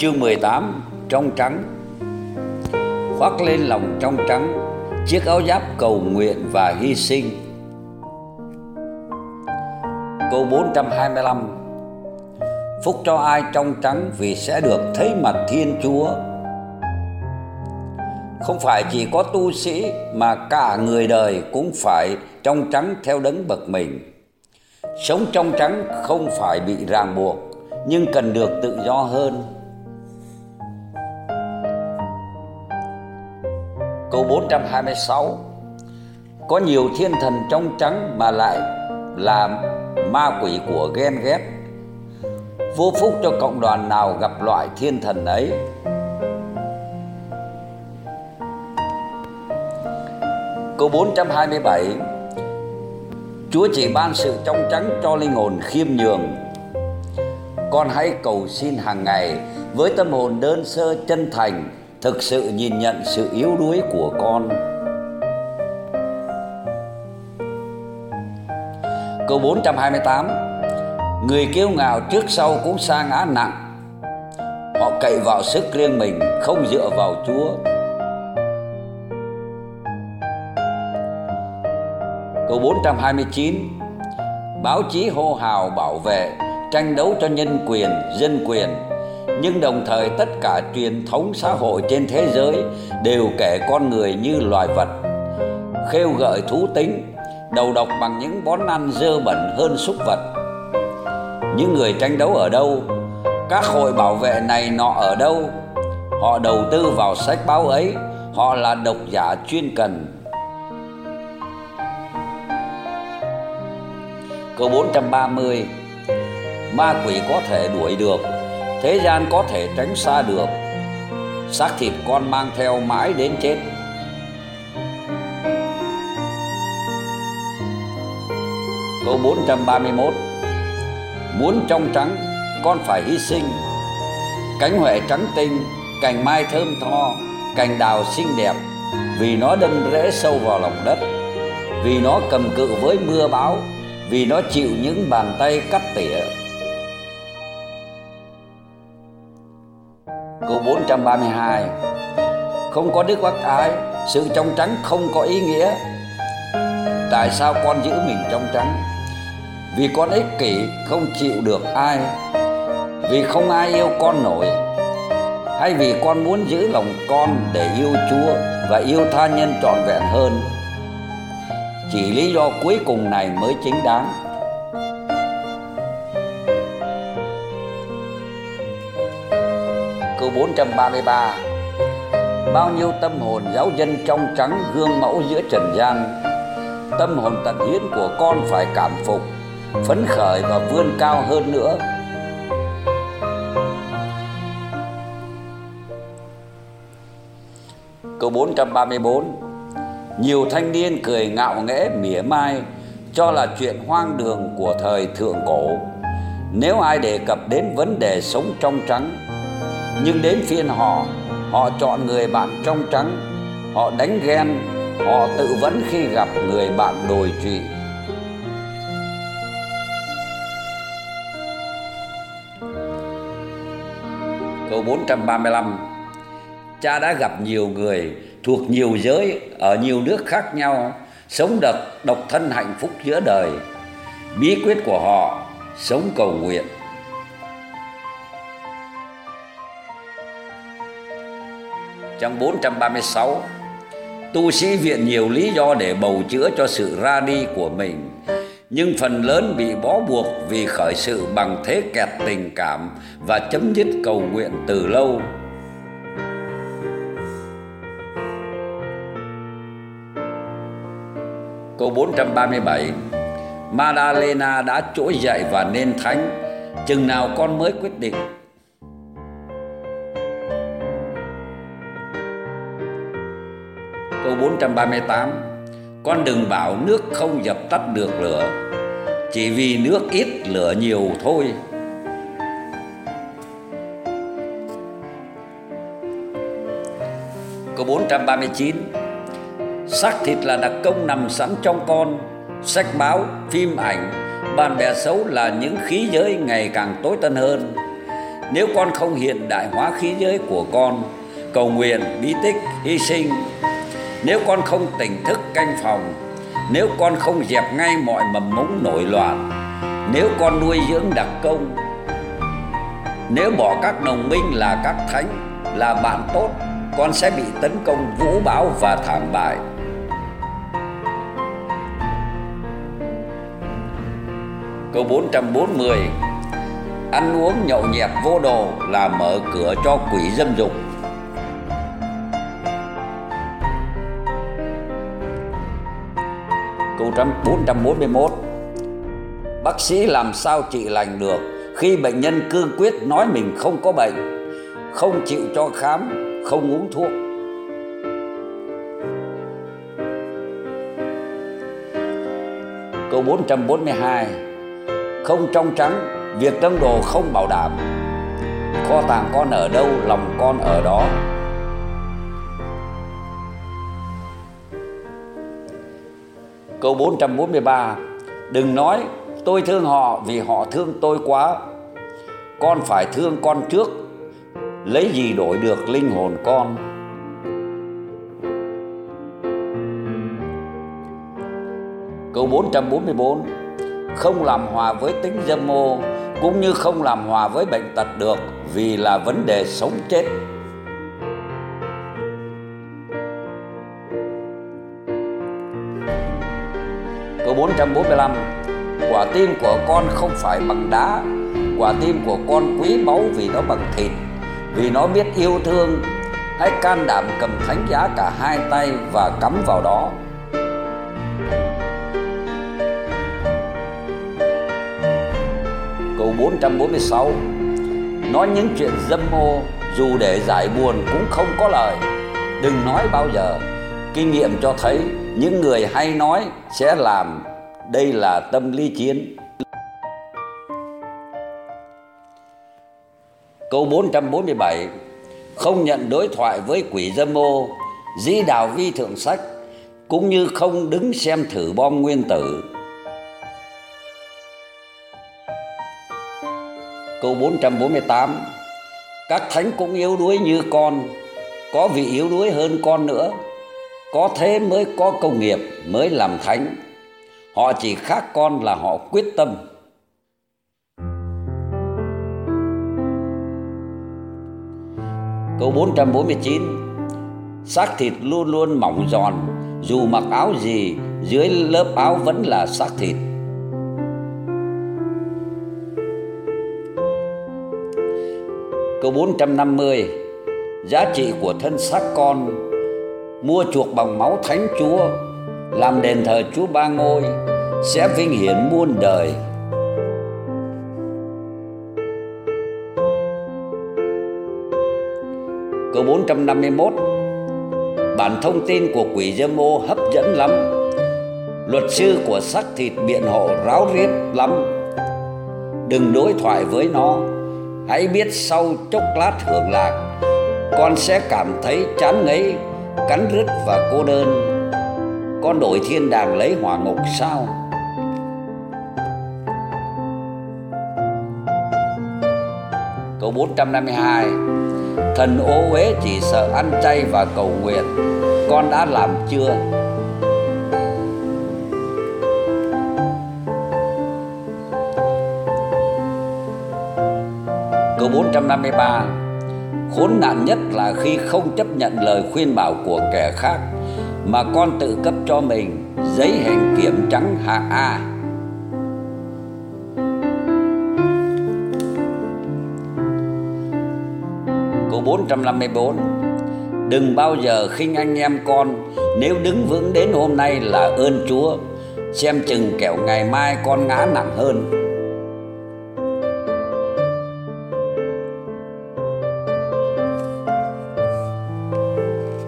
Chương 18 Trong trắng. Khoác lên lòng trong trắng, Chiếc áo giáp cầu nguyện và hy sinh. Câu 425 Phúc cho ai trong trắng vì sẽ được thấy mặt Thiên Chúa. Không phải chỉ có tu sĩ mà cả người đời cũng phải trong trắng theo đấng bậc mình. Sống trong trắng không phải bị ràng buộc, nhưng cần được tự do hơn. Câu 426 Có nhiều thiên thần trong trắng mà lại là ma quỷ của ghen ghét. Vô phúc cho cộng đoàn nào gặp loại thiên thần ấy? Câu 427 Chúa chỉ ban sự trong trắng cho linh hồn khiêm nhường. Con hãy cầu xin hàng ngày với tâm hồn đơn sơ chân thành thực sự nhìn nhận sự yếu đuối của con. Câu 428 Người kiêu ngạo trước sau cũng sa ngã nặng. Họ cậy vào sức riêng mình Không dựa vào Chúa. Câu 429 Báo chí hô hào bảo vệ Tranh đấu cho nhân quyền, dân quyền nhưng đồng thời tất cả truyền thống xã hội trên thế giới đều kể con người như loài vật. Khêu gợi thú tính, đầu độc bằng những món ăn dơ bẩn hơn súc vật. Những người tranh đấu ở đâu? Các hội bảo vệ này nọ ở đâu? Họ đầu tư vào sách báo ấy, họ là độc giả chuyên cần. Câu 430 ma quỷ có thể đuổi được thế gian có thể tránh xa được. Xác thịt con mang theo mãi đến chết. Câu 431 muốn trong trắng, con phải hy sinh. Cánh huệ trắng tinh, cành mai thơm tho, cành đào xinh đẹp, vì nó đâm rễ sâu vào lòng đất, vì nó cầm cự với mưa bão, vì nó chịu những bàn tay cắt tỉa. Câu 432 Không có đức bác ái Sự trong trắng không có ý nghĩa. Tại sao con giữ mình trong trắng? Vì con ích kỷ, không chịu được ai. Vì không ai yêu con nổi. Hay vì con muốn giữ lòng con để yêu Chúa Và yêu tha nhân trọn vẹn hơn? Chỉ lý do cuối cùng này mới chính đáng. Câu 433 Bao nhiêu tâm hồn giáo dân trong trắng gương mẫu giữa trần gian. Tâm hồn tận hiến của con phải cảm phục, Phấn khởi và vươn cao hơn nữa. Câu 434 Nhiều thanh niên cười ngạo nghễ mỉa mai, Cho là chuyện hoang đường của thời thượng cổ. Nếu ai đề cập đến vấn đề sống trong trắng nhưng đến phiên họ họ chọn người bạn trong trắng họ đánh ghen họ tự vấn khi gặp người bạn đồi trụy. Câu 435 Cha đã gặp nhiều người thuộc nhiều giới ở nhiều nước khác nhau sống độc, độc thân hạnh phúc giữa đời. Bí quyết của họ sống cầu nguyện. Trong 436 Tu sĩ viện nhiều lý do để bầu chữa cho sự ra đi của mình, Nhưng phần lớn bị bó buộc vì khởi sự bằng thế kẹt tình cảm Và chấm dứt cầu nguyện từ lâu. Câu 437 Madalena đã trỗi dậy và nên thánh. Chừng nào con mới quyết định 438 Con đừng bảo nước không dập tắt được lửa Chỉ vì nước ít lửa nhiều thôi. Câu 439 Xác thịt là đặc công nằm sẵn trong con Sách báo, phim ảnh Bạn bè xấu là những khí giới ngày càng tối tân hơn. Nếu con không hiện đại hóa khí giới của con cầu nguyện bí tích hy sinh nếu con không tỉnh thức canh phòng, nếu con không dẹp ngay mọi mầm mống nổi loạn, nếu con nuôi dưỡng đặc công, nếu bỏ các đồng minh là các thánh, là bạn tốt, con sẽ bị tấn công vũ bão và thảm bại. Câu 440 Ăn uống nhậu nhẹt vô đồ là mở cửa cho quỷ dâm dục. Câu 441 Bác sĩ làm sao trị lành được khi bệnh nhân cương quyết nói mình không có bệnh, không chịu cho khám, không uống thuốc. Câu 442 Không trong trắng, việc tâm đồ không bảo đảm. Kho tàng con ở đâu, lòng con ở đó. Câu 443 Đừng nói, tôi thương họ vì họ thương tôi quá. Con phải thương con trước. Lấy gì đổi được linh hồn con? Câu 444 Không làm hòa với tính dâm mô, Cũng như không làm hòa với bệnh tật được Vì là vấn đề sống chết. 445 Quả tim của con không phải bằng đá, Quả tim của con quý báu vì nó bằng thịt, Vì nó biết yêu thương. Hãy can đảm cầm thánh giá cả hai tay và cắm vào đó. Câu 446 Nói những chuyện dâm ô, Dù để giải buồn cũng không có lời. Đừng nói bao giờ, Kinh nghiệm cho thấy những người hay nói sẽ làm đây là tâm lý chiến. Câu 447 Không nhận đối thoại với quỷ dâm ô, Dĩ đào vi thượng sách, Cũng như không đứng xem thử bom nguyên tử. Câu 448 Các thánh cũng yếu đuối như con, Có vị yếu đuối hơn con nữa, Có thế mới có công nghiệp Mới làm thánh. Họ chỉ khác con là họ quyết tâm. Câu 449 Xác thịt luôn luôn mỏng giòn, Dù mặc áo gì, Dưới lớp áo vẫn là xác thịt. Câu 450 Giá trị của thân xác con, Mua chuộc bằng máu thánh chúa, làm đền thờ Chúa Ba Ngôi sẽ vinh hiển muôn đời. Câu 451 Bản thông tin của quỷ dâm ô hấp dẫn lắm. Luật sư của xác thịt biện hộ ráo riết lắm. Đừng đối thoại với nó. Hãy biết sau chốc lát hưởng lạc Con sẽ cảm thấy chán ngấy, cắn rứt và cô đơn. Con đổi thiên đàng lấy hỏa ngục sao? Câu 452 Thần ô uế chỉ sợ ăn chay và cầu nguyện. Con đã làm chưa? Câu 453 Khốn nạn nhất là khi không chấp nhận lời khuyên bảo của kẻ khác, mà con tự cấp cho mình giấy hẹn kiểm trắng hạng A. 454 Đừng bao giờ khinh anh em con. Nếu đứng vững đến hôm nay là ơn Chúa. Xem chừng kẻo ngày mai con ngã nặng hơn.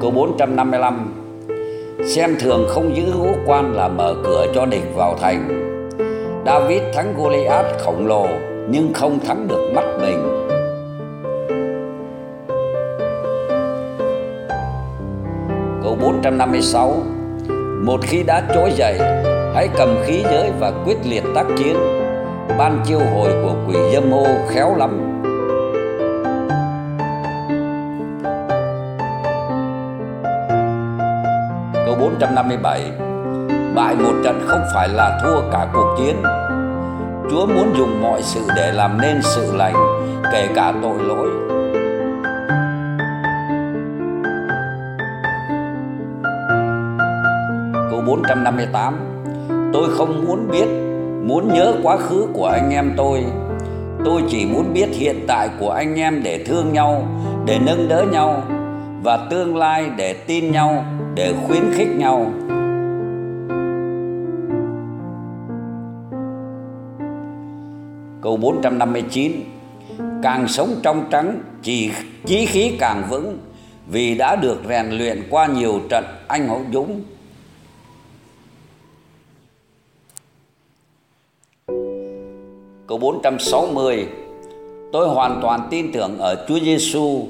Câu 455 xem thường không giữ ngũ quan là mở cửa cho địch vào thành. David thắng Goliath khổng lồ, nhưng không thắng được mắt 156 Một khi đã trỗi dậy, Hãy cầm khí giới và quyết liệt tác chiến. Ban chiêu hồi của quỷ dâm ô khéo lắm. Câu 457 Bại một trận không phải là thua cả cuộc chiến. Chúa muốn dùng mọi sự để làm nên sự lành, Kể cả tội lỗi. Câu 458 Tôi không muốn biết, Muốn nhớ quá khứ của anh em tôi. Tôi chỉ muốn biết hiện tại của anh em để thương nhau, Để nâng đỡ nhau, Và tương lai để tin nhau, Để khuyến khích nhau. Câu 459 Càng sống trong trắng, chỉ, chí khí càng vững, Vì đã được rèn luyện qua nhiều trận anh hùng dũng. Câu 460 Tôi hoàn toàn tin tưởng ở Chúa Giêsu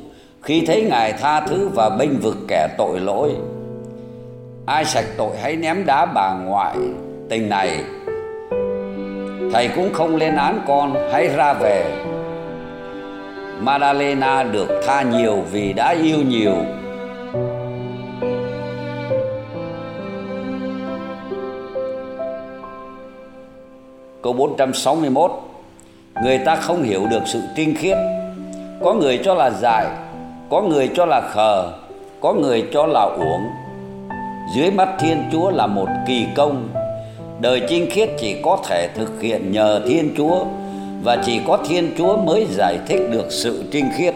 khi thấy Ngài tha thứ và bênh vực kẻ tội lỗi. Ai sạch tội hãy ném đá bà ngoại tình này. Thầy cũng không lên án con, hãy ra về. Madalena được tha nhiều vì đã yêu nhiều. Câu 461 Người ta không hiểu được sự tinh khiết. Có người cho là dại Có người cho là khờ, Có người cho là uổng. Dưới mắt Thiên Chúa là một kỳ công. Đời trinh khiết chỉ có thể thực hiện nhờ Thiên Chúa, Và chỉ có Thiên Chúa mới giải thích được sự trinh khiết.